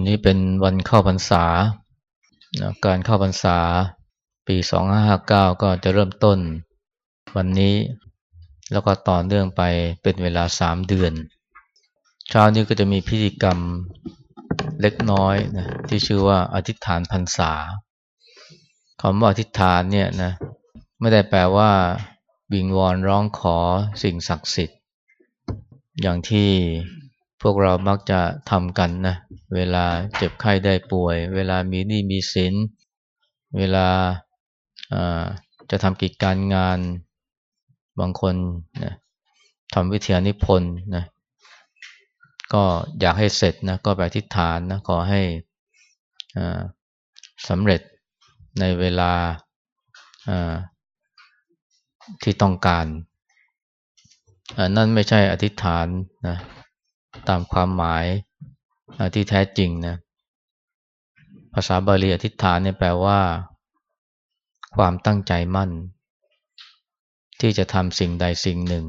วันนี้เป็นวันเข้าพรรษา การเข้าพรรษาปี 2559 ก็จะเริ่มต้นวันนี้แล้วก็ต่อเนื่องไปเป็นเวลา 3 เดือน เช้านี้ก็จะมีพิธีกรรมเล็กน้อยนะที่ชื่อว่าอธิษฐานพรรษาคำว่าอธิษฐานเนี่ยนะไม่ได้แปลว่าวิงวอนร้องขอสิ่งศักดิ์สิทธิ์ อย่างที่ พวกเรามักจะทำกันนะ เวลาเจ็บไข้ได้ป่วย เวลามีหนี้มีสิน เวลาจะทำกิจการงาน บางคนนะทำวิทยานิพนธ์นะก็อยากให้เสร็จนะก็ไปทิฏฐานนะขอให้สำเร็จในเวลาที่ต้องการ นั่นไม่ใช่อธิษฐานนะ ตามความหมายที่แท้จริงนะภาษาบาลีอธิษฐานเนี่ยแปลว่า ความตั้งใจมั่น ที่จะทำสิ่งใดสิ่งหนึ่ง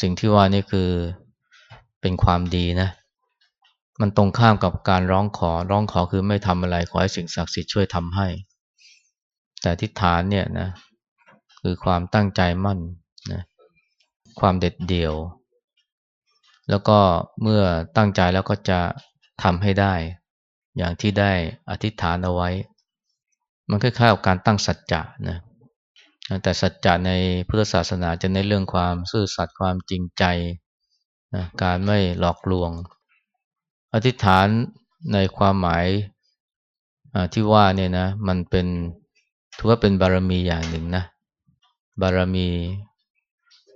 สิ่งที่ว่านี่คือเป็นความดีนะ มันตรงข้ามกับการร้องขอร้องขอคือไม่ทำอะไรขอให้สิ่งศักดิ์สิทธิ์ช่วยทำให้ แต่ทิฏฐานเนี่ยนะคือความตั้งใจมั่นนะความเด็ดเดี่ยว แล้วก็เมื่อตั้งใจแล้วก็จะทำให้ได้ อย่างที่ได้อธิษฐานเอาไว้ มันคล้ายๆกับการตั้งสัจจะนะแต่สัจจะในพุทธศาสนาจะในเรื่องความซื่อสัตย์ความจริงใจนะการไม่หลอกลวง อธิษฐานในความหมายที่ว่าเนี่ยนะมันเป็นถือว่าเป็นบารมีอย่างหนึ่งนะบารมี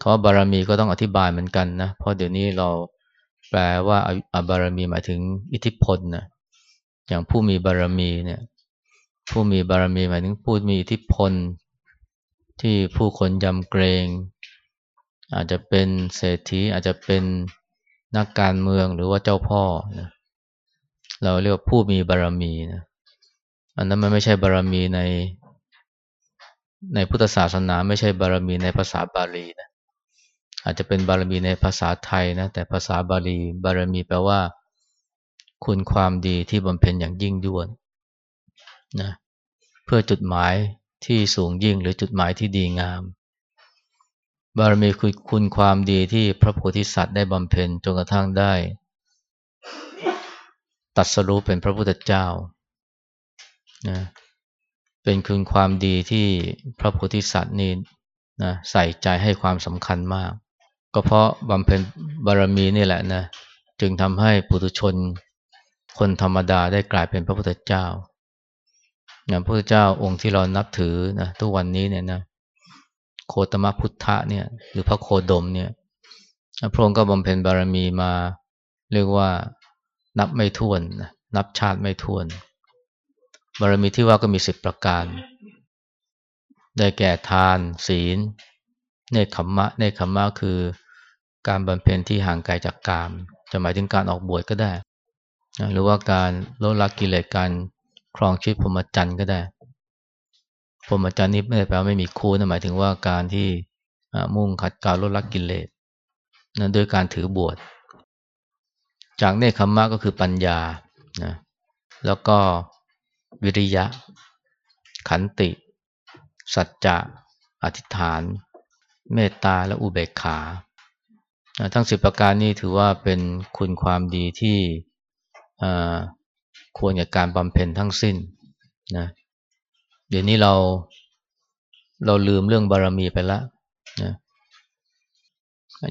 คำว่าบารมีก็ต้องอธิบายเหมือนกันนะเพราะเดี๋ยวนี้เราแปลว่าอบารมีหมายถึงอิทธิพลนะอย่างผู้มีบารมีเนี่ยผู้มีบารมีหมายถึงผู้มีอิทธิพล ที่ผู้คนยำเกรง อาจจะเป็นเศรษฐีอาจจะเป็นนักการเมืองหรือว่าเจ้าพ่อนะเราเรียกว่าผู้มีบารมีนะอันนั้นมันไม่ใช่บารมีในในพุทธศาสนาไม่ใช่บารมีในภาษาบาลีนะ อาจจะเป็นบารมีในภาษาไทยนะแต่ภาษาบาลีบารมีแปลว่า คุณความดีที่บำเพ็ญอย่างยิ่งยวดนะเพื่อจุดหมายที่สูงยิ่งหรือจุดหมายที่ดีงาม บารมีคือคุณความดีที่พระโพธิสัตว์ได้บำเพ็ญจนกระทั่งได้ ตัดสรู้เป็นพระพุทธเจ้านะเป็นคุณความดีที่พระโพธิสัตว์นี่นะใส่ใจให้ความสำคัญมาก ก็เพราะบำเพ็ญบารมีนี่แหละนะจึงทำให้ปุถุชนคนธรรมดาได้กลายเป็นพระพุทธเจ้าอย่างพระพุทธเจ้าองค์ที่เรานับถือนะทุกวันนี้เนี่ยนะโคตมพุทธะเนี่ย หรือพระโคดมเนี่ยพระองค์ก็บำเพ็ญบารมีมา เรียกว่านับไม่ถ้วนนับชาติไม่ถ้วน บารมีที่ว่าก็มีสิบประการ ได้แก่ทาน ศีลเนคขมมะเนคขมมะคือ การบำเพ็ญที่ห่างไกลจากกาม จะหมายถึงการออกบวชก็ได้ หรือว่าการลดละกิเลสการครองชีวิตพรหมจรรย์ก็ได้พรหมจรรย์นี้ไม่ได้แปลว่าไม่มีคู่นะหมายถึงว่าการที่มุ่งขัดเกลารลดละกิเลสนะโดยการถือบวชจากเนคขมมะก็คือปัญญานะแล้วก็วิริยะ ขันติ สัจจะ อธิษฐาน เมตตาและอุเบกขา ทั้งสิบประการนี้ถือว่าเป็นคุณความดีที่ควรกับการบำเพ็ญทั้งสิ้นนะเดี๋ยวนี้เราเราลืมเรื่องบารมีไปแล้วนะ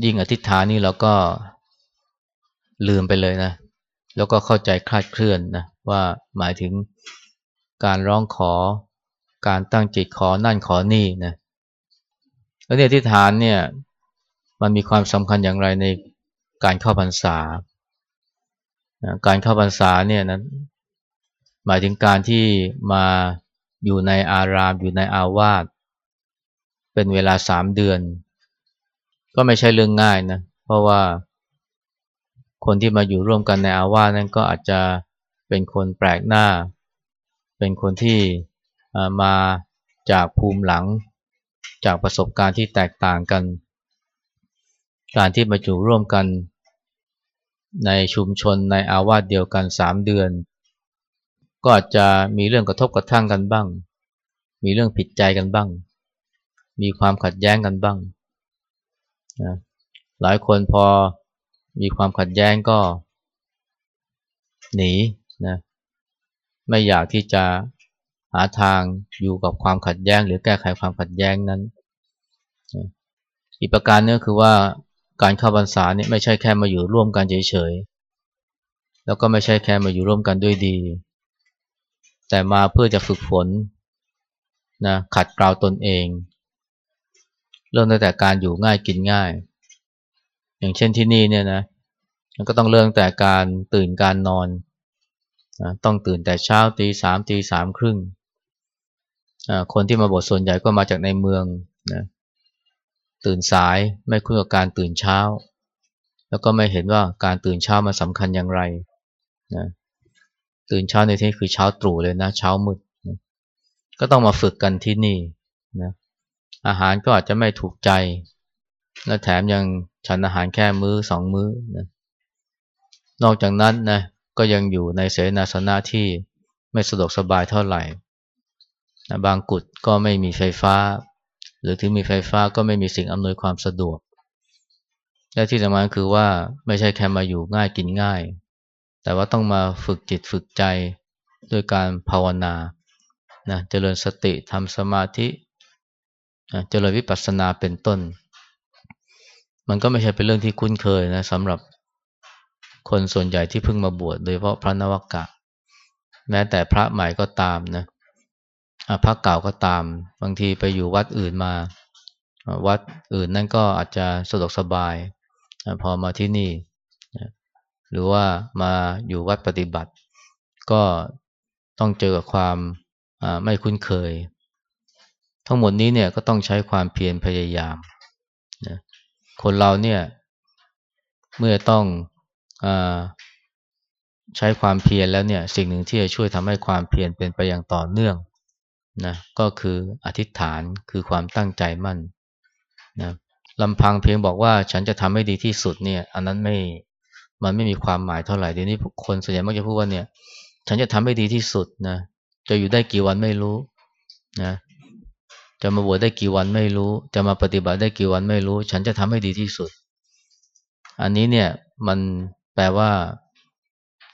ยิ่งอธิษฐานนี่เราก็ลืมไปเลยนะ แล้วก็เข้าใจคลาดเคลื่อนนะว่าหมายถึงการร้องขอการตั้งจิตขอนั่นขอนี่นะแล้วเนี่ยที่ฐานเนี่ย มันมีความสำคัญอย่างไรในการเข้าพรรษา การเข้าพรรษาเนี่ยนะหมายถึงการที่มาอยู่ในอารามอยู่ในอาวาสเป็นเวลาสามเดือน ก็ไม่ใช่เรื่องง่ายนะ เพราะว่าคนที่มาอยู่ร่วมกันในอาวาสนั้นก็อาจจะเป็นคนแปลกหน้า เป็นคนที่มาจากภูมิหลังจากประสบการณ์ที่แตกต่างกัน การที่มาอยู่ร่วมกันในชุมชนในอาวาสเดียวกันสามเดือน ก็อาจจะมีเรื่องกระทบกระทั่งกันบ้าง มีเรื่องผิดใจกันบ้าง มีความขัดแย้งกันบ้างนะหลายคนพอมีความขัดแย้งก็ หนีนะไม่อยากที่จะหาทางอยู่กับความขัดแย้ง หรือแก้ไขความขัดแย้งนั้น อีกประการนึงคือว่า การเข้าพรรษาเนี่ยไม่ใช่แค่มาอยู่ร่วมกันเฉยๆ แล้วก็ไม่ใช่แค่มาอยู่ร่วมกันด้วยดี แต่มาเพื่อจะฝึกฝนนะขัดเกลาตนเอง เริ่มตั้งแต่การอยู่ง่ายกินง่าย อย่างเช่นที่นี่เนี่ยนะมันก็ต้องเริ่มแต่การตื่นการนอนนะต้องตื่นแต่เช้าตีสามตีสามครึ่งคนที่มาบทส่วนใหญ่ก็มาจากในเมืองนะ ตื่นสายไม่คุ้นกับการตื่นเช้า แล้วก็ไม่เห็นว่าการตื่นเช้ามันสำคัญอย่างไรนะตื่นเช้าในที่คือเช้าตรู่เลยนะเช้ามืดนะก็ต้องมาฝึกกันที่นี่นะอาหารก็อาจจะไม่ถูกใจ และแถมยังฉันอาหารแค่มื้อสองมื้อนะนอกจากนั้นนะก็ยังอยู่ในเสนาสนะที่ไม่สะดวกสบายเท่าไหร่นะบางกุดก็ไม่มีไฟฟ้า หรือถึงมีไฟฟ้าก็ไม่มีสิ่งอำนวยความสะดวก และที่สำคัญคือว่าไม่ใช่แค่มาอยู่ง่ายกินง่าย แต่ว่าต้องมาฝึกจิตฝึกใจด้วยการภาวนานะเจริญสติทำสมาธินะเจริญวิปัสสนาเป็นต้น มันก็ไม่ใช่เป็นเรื่องที่คุ้นเคยนะสำหรับคนส่วนใหญ่ที่เพิ่งมาบวชโดยเฉพาะพระนวกะแม้แต่พระใหม่ก็ตามนะ พระเก่าก็ตาม บางทีไปอยู่วัดอื่นมา วัดอื่นนั่นก็อาจจะสะดวกสบาย พอมาที่นี่ หรือว่ามาอยู่วัดปฏิบัติ ก็ต้องเจอกับความไม่คุ้นเคย ทั้งหมดนี้เนี่ยก็ต้องใช้ความเพียรพยายามคนเราเนี่ยเมื่อต้องใช้ความเพียรแล้วเนี่ย สิ่งหนึ่งที่จะช่วยทำให้ความเพียรเป็นไปอย่างต่อเนื่อง นะก็คืออธิษฐานคือความตั้งใจมั่นนะลำพังเพียงบอกว่าฉันจะทำให้ดีที่สุดเนี่ย อันนั้นไม่มันไม่มีความหมายเท่าไหร่เดี๋ยวนี้คนส่วนใหญ่มักจะพูดว่าเนี่ย ฉันจะทำให้ดีที่สุดนะจะอยู่ได้กี่วันไม่รู้นะจะมาบวชได้กี่วันไม่รู้ จะมาปฏิบัติได้กี่วันไม่รู้ ฉันจะทำให้ดีที่สุด อันนี้เนี่ยมันแปลว่า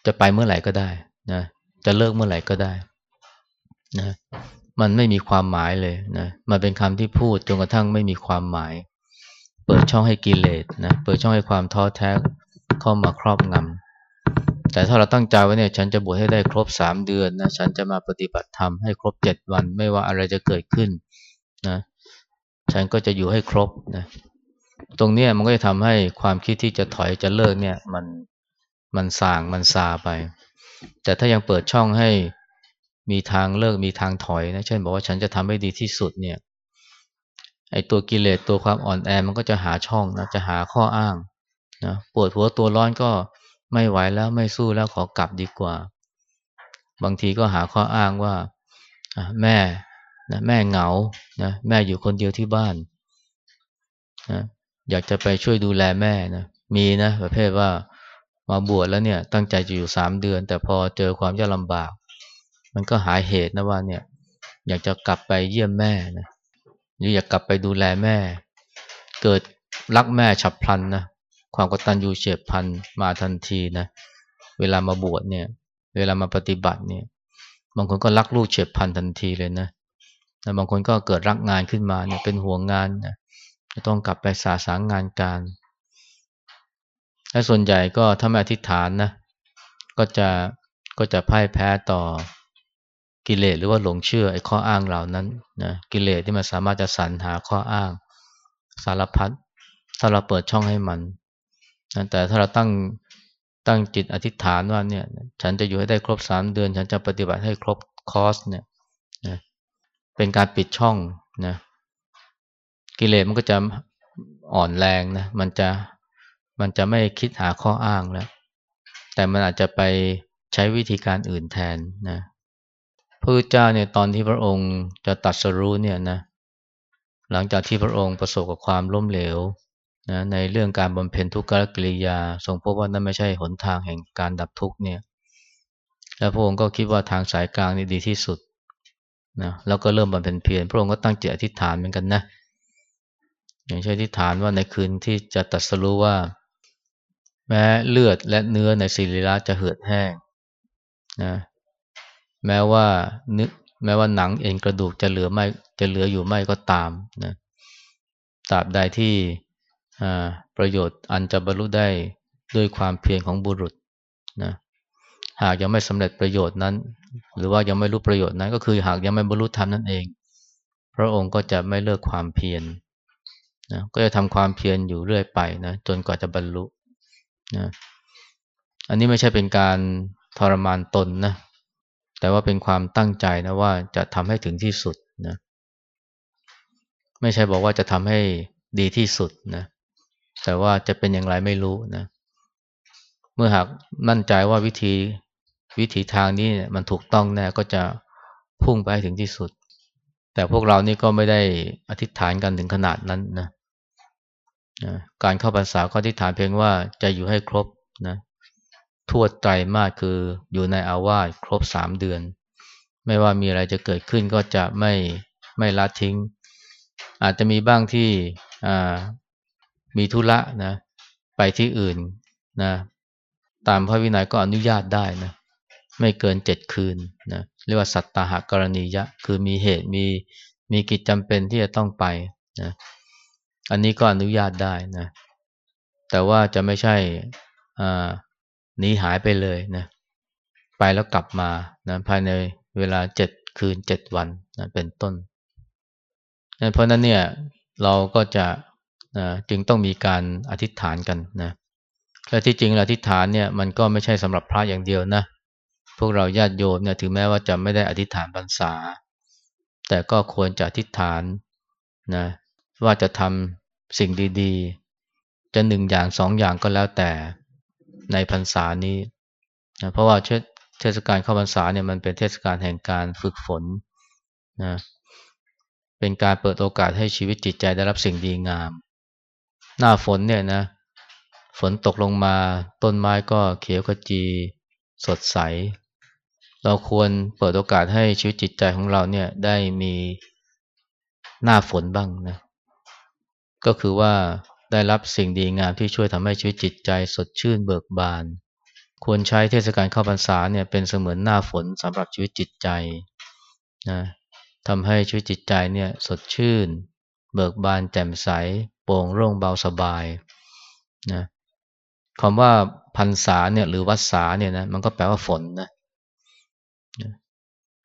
จะไปเมื่อไหร่ก็ได้นะจะเลิกเมื่อไหร่ก็ได้นะ มันไม่มีความหมายเลยนะมันเป็นคำที่พูดจนกระทั่งไม่มีความหมาย เปิดช่องให้กิเลสนะเปิดช่องให้ความท้อแท้เข้ามาครอบงำแต่ถ้าเราตั้งใจไว้เนี่ยฉันจะบวชให้ได้ครบสามเดือนนะฉันจะมาปฏิบัติธรรมให้ครบเจ็ดวัน ไม่ว่าอะไรจะเกิดขึ้นนะฉันก็จะอยู่ให้ครบนะตรงนี้มันก็จะทำให้ความคิดที่จะถอยจะเลิกเนี่ยมันมันสางมันซาไป แต่ถ้ายังเปิดช่องให้ มีทางเลิกมีทางถอยนะเช่นบอกว่าฉันจะทำให้ดีที่สุดเนี่ยไอ้ตัวกิเลสตัวความอ่อนแอมันก็จะหาช่องนะจะหาข้ออ้างนะปวดหัวตัวร้อนก็ไม่ไหวแล้วไม่สู้แล้วขอกลับดีกว่า บางทีก็หาข้ออ้างว่าแม่นะแม่เหงานะแม่อยู่คนเดียวที่บ้านนะอยากจะไปช่วยดูแลแม่นะมีนะประเภทว่ามาบวชแล้วเนี่ยตั้งใจจะอยู่สามเดือน แต่พอเจอความยากลำบาก มันก็หาเหตุนะว่าเนี่ย อยากจะกลับไปเยี่ยมแม่นะหรืออยากกลับไปดูแลแม่ เกิดรักแม่ฉับพลันนะความกตัญญูเฉียบพลันมาทันทีนะเวลามาบวชเนี่ย เวลามาปฏิบัติเนี่ยบางคนก็รักลูกเฉียบพลันทันทีเลยนะแต่บางคนก็เกิดรักงานขึ้นมาเนี่ยเป็นห่วงงานนะจะต้องกลับไปสาสางงานการและส่วนใหญ่ก็ถ้าไม่อธิษฐานนะก็จะก็จะพ่ายแพ้ต่อ กิเลสหรือว่าหลงเชื่อไอ้ข้ออ้างเหล่านั้นนะกิเลสที่มันสามารถจะสรรหาข้ออ้าง สารพัดถ้าเราเปิดช่องให้มันนะแต่ถ้าเราตั้งตั้งจิตอธิษฐานว่าเนี่ยฉันจะอยู่ให้ได้ครบสามเดือน ฉันจะปฏิบัติให้ครบคอร์สเนี่ยนะเป็นการปิดช่องนะกิเลสมันก็จะอ่อนแรงนะมันจะมันจะไม่คิดหาข้ออ้างแล้ว แต่มันอาจจะไปใช้วิธีการอื่นแทนนะ พระพุทธเจ้าเนี่ยตอนที่พระองค์จะตัดสรู้เนี่ยนะหลังจากที่พระองค์ประสบกับความล้มเหลวนะในเรื่องการบำเพ็ญทุกขกิริยา ทรงพบว่านั่นไม่ใช่หนทางแห่งการดับทุกข์เนี่ยแล้วพระองค์ก็คิดว่าทางสายกลางนี่ดีที่สุดนะแล้วก็เริ่มบำเพ็ญเพียรพระองค์ก็ตั้งจิตอธิษฐานเหมือนกันนะอย่างเช่นอธิษฐานว่าในคืนที่จะตัดสรู้ว่า แม้เลือดและเนื้อในศิริระจะเหือดแห้งนะ แม้ว่านื้อแม้ว่าหนังเอ็นกระดูกจะเหลือไม่จะเหลืออยู่ไม่ก็ตามนะตราบใดที่ประโยชน์อันจะบรรลุได้ด้วยความเพียรของบุรุษนะหากยังไม่สำเร็จประโยชน์นั้น หรือว่ายังไม่รู้ประโยชน์นั้น ก็คือหากยังไม่บรรลุธรรมนั่นเอง พระองค์ก็จะไม่เลิกความเพียรนะก็จะทำความเพียรอยู่เรื่อยไปนะจนกว่าจะบรรลุนะอันนี้ไม่ใช่เป็นการทรมานตนนะ แต่ว่าเป็นความตั้งใจนะว่าจะทำให้ถึงที่สุดนะไม่ใช่บอกว่าจะทำให้ดีที่สุดนะแต่ว่าจะเป็นอย่างไรไม่รู้นะเมื่อหากมั่นใจว่าวิธีวิธีทางนี้มันถูกต้องแน่ก็จะพุ่งไปถึงที่สุด แต่พวกเรานี่ก็ไม่ได้อธิษฐานกันถึงขนาดนั้นนะนะการเข้าพรรษาก็อธิษฐานเพียงว่าจะอยู่ให้ครบนะ ทั่วใจมากคืออยู่ในอาวาสครบสามเดือน ไม่ว่ามีอะไรจะเกิดขึ้นก็จะไม่ไม่ละทิ้ง อาจจะมีบ้างที่มีธุระนะไปที่อื่นนะตามพระวินัยก็อนุญาตได้นะไม่เกินเจ็ดคืนนะเรียกว่าสัตตาหกรณียะ คือมีเหตุมีมีกิจจำเป็นที่จะต้องไปนะอันนี้ก็อนุญาตได้นะแต่ว่าจะไม่ใช่อ่า หนีหายไปเลยนะไปแล้วกลับมานะภายในเวลาเจ็ดคืนเจ็ดวันนะเป็นต้นเพราะนั้นเนี่ยเราก็จะนะจึงต้องมีการอธิษฐานกันนะและที่จริงอธิษฐานเนี่ยมันก็ไม่ใช่สำหรับพระอย่างเดียวนะพวกเราญาติโยมเนี่ยถึงแม้ว่าจะไม่ได้อธิษฐานพรรษา แต่ก็ควรจะอธิษฐานนะว่าจะทำสิ่งดีๆ จะหนึ่งอย่างสองอย่างก็แล้วแต่ ในพรรษานี้นะเพราะว่าเทศกาลเข้าพรรษาเนี่ยมันเป็นเทศกาลแห่งการฝึกฝนนะเป็นการเปิดโอกาสให้ชีวิตจิตใจได้รับสิ่งดีงาม หน้าฝนเนี่ยนะฝนตกลงมาต้นไม้ก็เขียวขจีสดใส เราควรเปิดโอกาสให้ชีวิตจิตใจของเราเนี่ยได้มีหน้าฝนบ้างนะก็คือว่า ได้รับสิ่งดีงามที่ช่วยทำให้ชีวิตจิตใจสดชื่นเบิกบาน ควรใช้เทศกาลเข้าพรรษาเนี่ยเป็นเสมือนหน้าฝนสำหรับชีวิตจิตใจนะทำให้ชีวิตจิตใจเนี่ยสดชื่น เบิกบานแจ่มใส โปร่งโล่งเบาสบายนะคำว่าพันษาเนี่ยหรือวัษาเนี่ยนะมันก็แปลว่าฝนนะ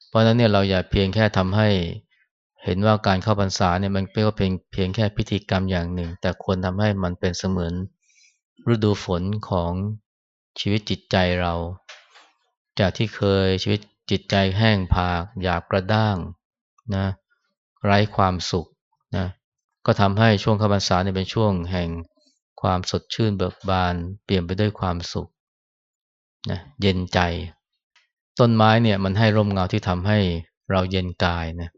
เพราะฉะนั้นเนี่ยเราอย่าเพียงแค่ทำให้ เห็นว่าการเข้าพรรษาเนี่ยมันเป็นเพียงเพียงแค่พิธีกรรมอย่างหนึ่ง แต่ควรทำให้มันเป็นเสมือนฤดูฝนของชีวิตจิตใจเรา จากที่เคยชีวิตจิตใจแห้งผาก หยาบกระด้างนะไร้ความสุขนะก็ทำให้ช่วงเข้าพรรษาเนี่ยเป็นช่วงแห่งความสดชื่นเบิกบาน เปลี่ยนไปด้วยความสุขนะเย็นใจ ต้นไม้เนี่ยมันให้ร่มเงาที่ทำให้เราเย็นกายนะ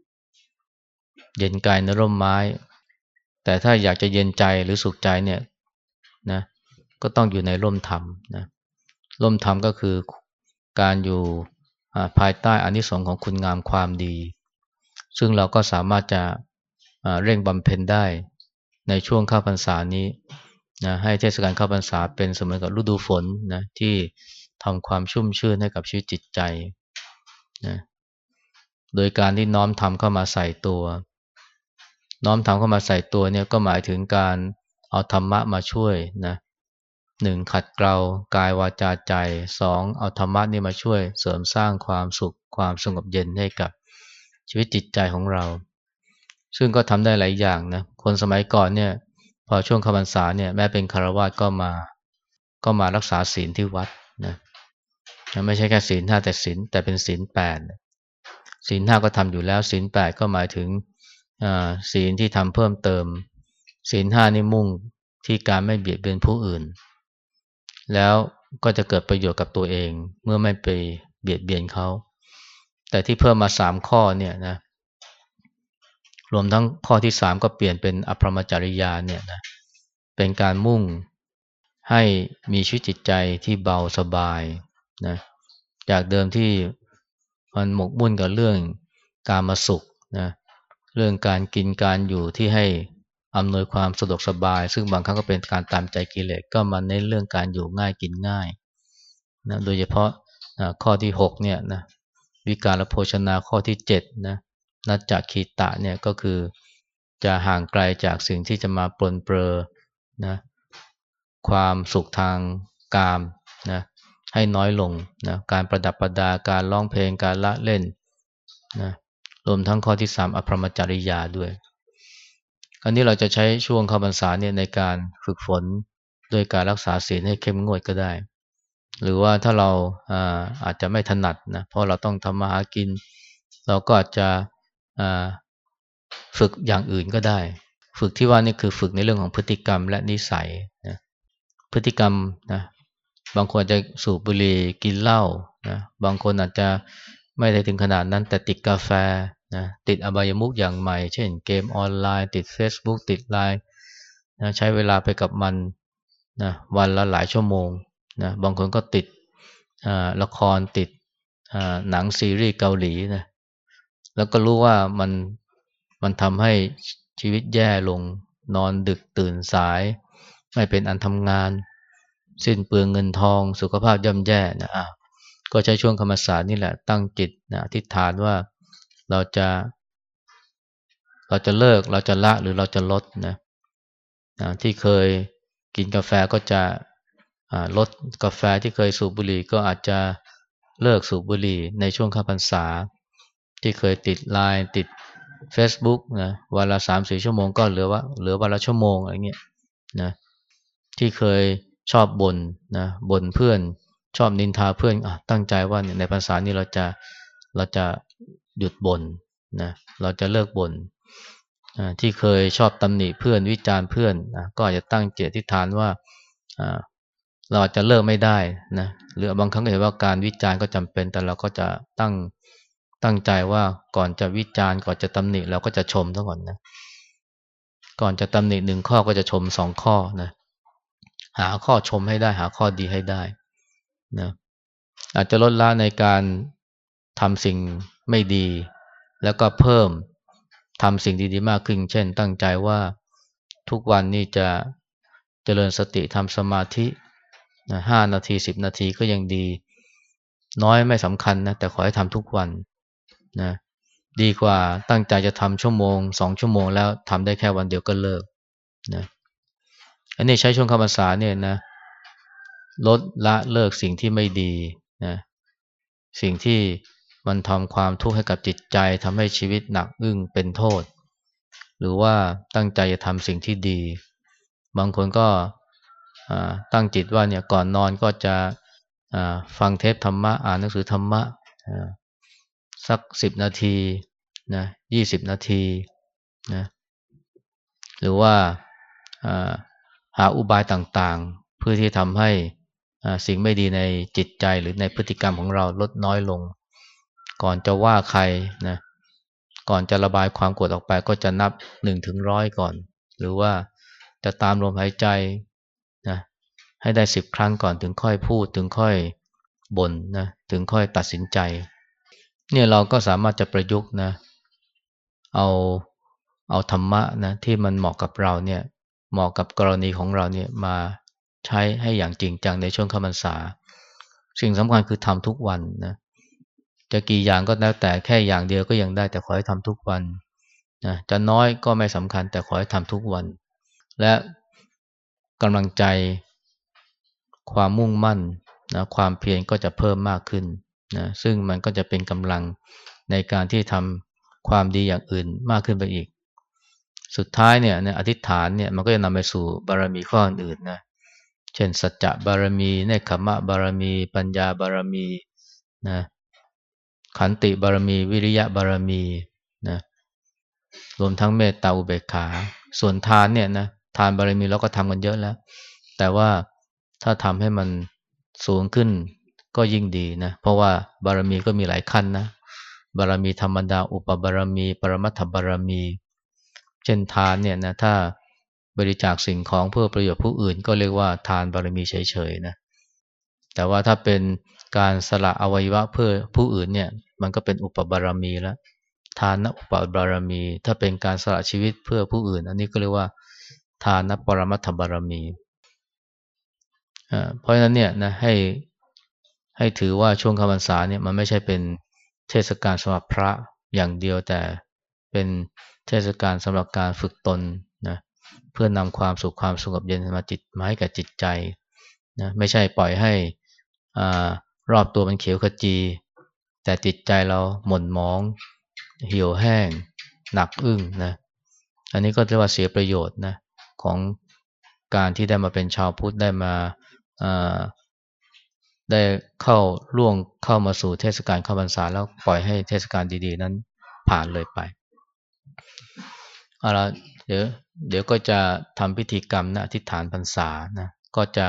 เย็นกายในร่มไม้ แต่ถ้าอยากจะเย็นใจหรือสุขใจเนี่ยนะก็ต้องอยู่ในร่มธรรมนะร่มธรรมก็คือการอยู่ภายใต้อานิสงส์ของคุณงามความดี ซึ่งเราก็สามารถจะเร่งบำเพ็ญได้ในช่วงเข้าพรรษานี้นะให้เทศกาลเข้าพรรษาเป็นเสมือนกับฤดูฝนนะที่ทำความชุ่มชื่นให้กับชีวิตจิตใจนะโดยการที่น้อมทำเข้ามาใส่ตัว น้อมทำเข้ามาใส่ตัวเนี่ยก็หมายถึงการเอาธรรมะมาช่วยนะหนึ่งขัดเกลากายวาจาใจสองเอาธรรมะนี่มาช่วยเสริมสร้างความสุขความสงบเย็นให้กับชีวิตจิตใจของเรา ซึ่งก็ทำได้หลายอย่างนะคนสมัยก่อนเนี่ยพอช่วงขบันษาเนี่ยแม้เป็นคารวะก็มา ก็มารักษาศีลที่วัดนะไม่ใช่แค่ศีลห้าแต่ศีลแต่เป็นศีลแปดศีลห้าก็ทำอยู่แล้วศีลแปดก็หมายถึง ศีลที่ทำเพิ่มเติม ศีลห้านี่มุ่งที่การไม่เบียดเบียนผู้อื่น แล้วก็จะเกิดประโยชน์กับตัวเอง เมื่อไม่ไปเบียดเบียนเขา แต่ที่เพิ่มมาสามข้อเนี่ยนะรวมทั้งข้อที่สามก็เปลี่ยนเป็นอภรมจริยาเนี่ยนะเป็นการมุ่งให้มีชีวิตจิตใจที่เบาสบายนะจากเดิมที่มันหมกมุ่นกับเรื่องการมาสุขนะ เรื่องการกินการอยู่ที่ให้อำนวยความสะดวกสบาย ซึ่งบางครั้งก็เป็นการตามใจกิเลสก็มาในเรื่องการอยู่ง่ายกินง่ายนะโดยเฉพาะนะข้อที่6เนี่ยนะวิการโภชนาข้อที่7นะนัจจคีตะเนี่ยก็คือจะห่างไกลจากสิ่งที่จะมาปลนเปลือนะความสุขทางกามนะให้น้อยลงนะการประดับประดาการร้องเพลงการละเล่นนะ รวมทั้งข้อที่สามอภรมจริยาด้วยอันนี้เราจะใช้ช่วงเข้าพรรษาเนี่ยในการฝึกฝนโดยการรักษาศีลให้เข้มงวดก็ได้ หรือว่าถ้าเราอาอาจจะไม่ถนัดนะเพราะเราต้องทำมาหากิน เราก็อาจจะฝึกอย่างอื่นก็ได้ ฝึกที่ว่านี่คือฝึกในเรื่องของพฤติกรรมและนิสัยนะพฤติกรรมนะบางคนอาจจะสูบบุหรี่กินเหล้านะบางคนอาจจะ ไม่ได้ถึงขนาดนั้นแต่ติดกาแฟนะติดอบายมุกอย่างใหม่ เช่นเกมออนไลน์ ติด Facebook ติดไลน์นะใช้เวลาไปกับมันนะวันละหลายชั่วโมงนะบางคนก็ติดละครติดหนังซีรีส์เกาหลีนะแล้วก็รู้ว่ามันมันทำให้ชีวิตแย่ลงนอนดึกตื่นสาย ไม่เป็นอันทำงาน สิ้นเปลืองเงินทองสุขภาพย่ำแย่นะอะ ก็ใช้ช่วงครรมศาสตร์นี่แหละตั้งจิตนะอธิษฐานว่าเราจะ เราจะเลิกเราจะละหรือเราจะลดนะนะที่เคยกินกาแฟก็จะลดกาแฟที่เคยสูบบุหรี่ก็อาจจะเลิกสูบบุหรี่ในช่วงข้าพรรษา ที่เคยติดไลน์ติด Facebook นะวันละสามสี่ชั่วโมงก็เหลือว่าเหลือวันละชั่วโมงอะไรเงี้ยนะที่เคยชอบบ่นนะบ่นเพื่อน ชอบนินทาเพื่อนอตั้งใจว่าในภาษานี้เราจะเราจะหยุดบน่นนะเราจะเลิกบน่นที่เคยชอบตำหนิเพื่อนวิจารณ์เพื่อนนะก็อาจจะตั้งเจตทิฏฐานว่าเราอาจจะเลิกไม่ได้นะหรือบางครั้งเห็นว่าการวิจารณ์ก็จำเป็น แต่เราก็จะตั้งตั้งใจว่าก่อนจะวิจารณ์ก่อนจะตำหนิเราก็จะชมซะก่อนนะก่อนจะตำหนิหนึ่งข้อก็จะชมสองข้อนะหาข้อชมให้ได้หาข้อดีให้ได้ นะอาจจะลดละในการทำสิ่งไม่ดี แล้วก็เพิ่มทำสิ่งดีๆมากขึ้น เช่น ตั้งใจว่าทุกวันนี้จะเจริญสติทำสมาธิห้านาทีสิบนาทีก็ยังดี น้อยไม่สำคัญนะแต่ขอให้ทำทุกวันนะดีกว่าตั้งใจจะทำชั่วโมงสองชั่วโมงแล้วทำได้แค่วันเดียวก็เลิกนะอันนี้ใช้ช่วงคำภาษาเนี่ยนะ ลดละเลิกสิ่งที่ไม่ดีนะสิ่งที่มันทำความทุกข์ให้กับจิตใจทำให้ชีวิตหนักอึ้งเป็นโทษ หรือว่าตั้งใจจะทำสิ่งที่ดี บางคนก็ตั้งจิตว่าเนี่ยก่อนนอนก็จะฟังเทปธรรมะ อ่านหนังสือธรรมะสักสิบนาทีนะยี่สิบนาทีนะหรือว่าหาอุบายต่างๆ เพื่อที่ทำให้ สิ่งไม่ดีในจิตใจหรือในพฤติกรรมของเราลดน้อยลง ก่อนจะว่าใครนะก่อนจะระบายความโกรธออกไปก็จะนับหนึ่งถึงร้อยก่อน หรือว่าจะตามลมหายใจนะให้ได้สิบครั้งก่อนถึงค่อยพูดถึงค่อยบ่นนะถึงค่อยตัดสินใจ เนี่ยเราก็สามารถจะประยุกต์นะเอาเอาธรรมะนะที่มันเหมาะกับเราเนี่ยเหมาะกับกรณีของเราเนี่ยมา ใช้ให้อย่างจริงจังในช่วงข้าพรรษา สิ่งสำคัญคือทำทุกวันนะจะกี่อย่างก็แล้วแต่แค่อย่างเดียวก็ยังได้แต่ขอให้ทำทุกวันนะจะน้อยก็ไม่สำคัญแต่ขอให้ทำทุกวัน และกำลังใจความมุ่งมั่นนะความเพียรก็จะเพิ่มมากขึ้นนะซึ่งมันก็จะเป็นกำลังในการที่ทำความดีอย่างอื่นมากขึ้นไปอีก สุดท้ายเนี่ยอธิษฐานเนี่ยมันก็จะนำไปสู่บารมีข้ออื่นนะ เช่นสัจจะบารมีเนคขมะบารมี ปัญญาบารมีนะขันติบารมีวิริยะบารมีนะรวมทั้งเมตตาอุเบกขา ส่วนทานเนี่ยนะทานบารมีเราก็ทำกันเยอะแล้ว แต่ว่าถ้าทำให้มันสูงขึ้นก็ยิ่งดีนะเพราะว่าบารมีก็มีหลายขั้นนะบารมีธรรมดาอุปบารมี ปรมัตถบารมี เช่นทานเนี่ยนะถ้า บริจาคสิ่งของเพื่อประโยชน์ผู้อื่น ก็เรียกว่าทานบารมีเฉยๆนะแต่ว่าถ้าเป็นการสละอวัยวะเพื่อผู้อื่นเนี่ยมันก็เป็นอุปบารมีแล้วทานอุปบารมี ถ้าเป็นการสละชีวิตเพื่อผู้อื่น อันนี้ก็เรียกว่า ทานปรมัตถบารมีเพราะฉะนั้นเนี่ยนะให้ให้ถือว่าช่วงคำพรรษาเนี่ยมันไม่ใช่เป็นเทศกาลสำหรับพระอย่างเดียวแต่เป็นเทศกาลสำหรับการฝึกตน เพื่อนำความสุขความสงบเย็นมาจิตมาให้กับจิตใจนะไม่ใช่ปล่อยให้อรอบตัวมันเขียวขจี แต่จิตใจเราหม่นมอง เหี่ยวแห้ง หนักอึ้งนะอันนี้ก็เรียกว่าเสียประโยชน์นะของการที่ได้มาเป็นชาวพุทธได้มาได้เข้าล่วงเข้ามาสู่เทศกาลเข้าพรรษาแล้วปล่อยให้เทศกาลดีๆ นั้นผ่านเลยไปเอาละ ดี๋ยวเดี๋ยวก็จะทำพิธีกรรมนะอธิษฐานพรรษานะก็จะ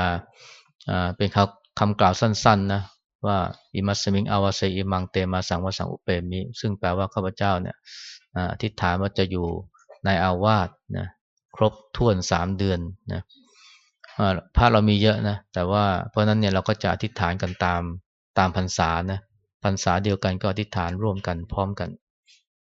เป็นคำคำกล่าวสั้นๆนะว่าอิมัสมิงอาวาเซอิมังเตมาสังวสังอุเปมิ ซึ่งแปลว่าข้าพเจ้าเนี่ยอธิษฐานว่าจะอยู่ในอาวาสนะครบถ้วนสามเดือนนะพระเรามีเยอะนะแต่ว่าเพราะนั้นเนี่ยเราก็จะอธิษฐานกันตามตามพรรษานะพรรษาเดียวกันก็อธิษฐานร่วมกันพร้อมกัน